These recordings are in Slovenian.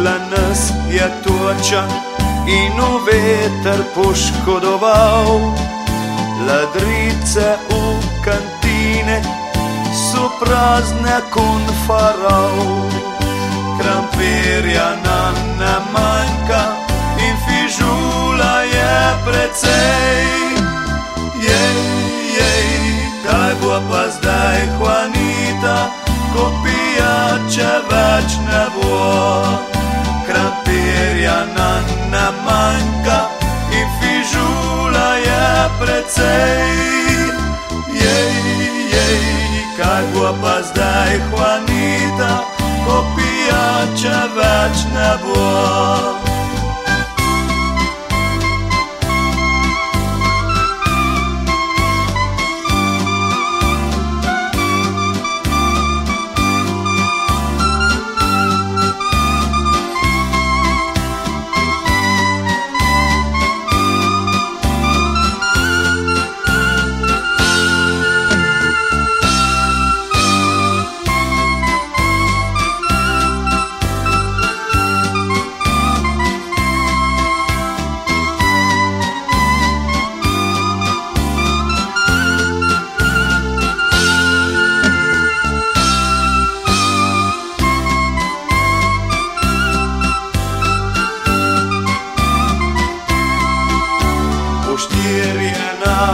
Dotakla nas je toča in v veter poškodoval. Ladrice v kantine so prazne kot faraon. Krampirja nam ne manjka in fižula je precej. Jej, jej, kaj bo pa zdaj, Juanita, ko pijače več ne bo. Krampirja nam ne manjka in fižula je precej. Jej, jej, kaj bo pa zdaj, Juanita, ko pijače več ne bo.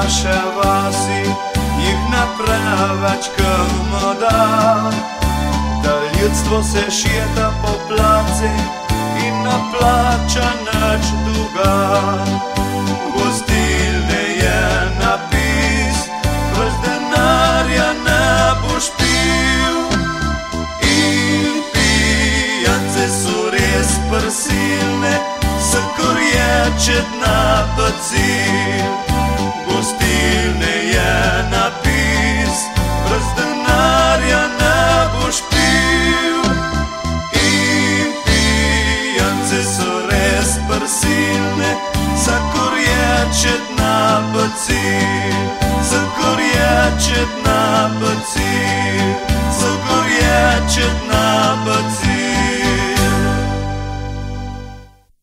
Naše vasi jih ne preveč krmo da. Da ljudstvo se šeta po placi in ne plača nič duga. Gostilne je napis, brez denarja ne boš pil. In pijance so res prisilne, sakor je četna bacil. Gostilne je napis, brez denarja ne boš pil. In pijance so res prisilne, sakor je četna bacil. Sakor je četna bacil,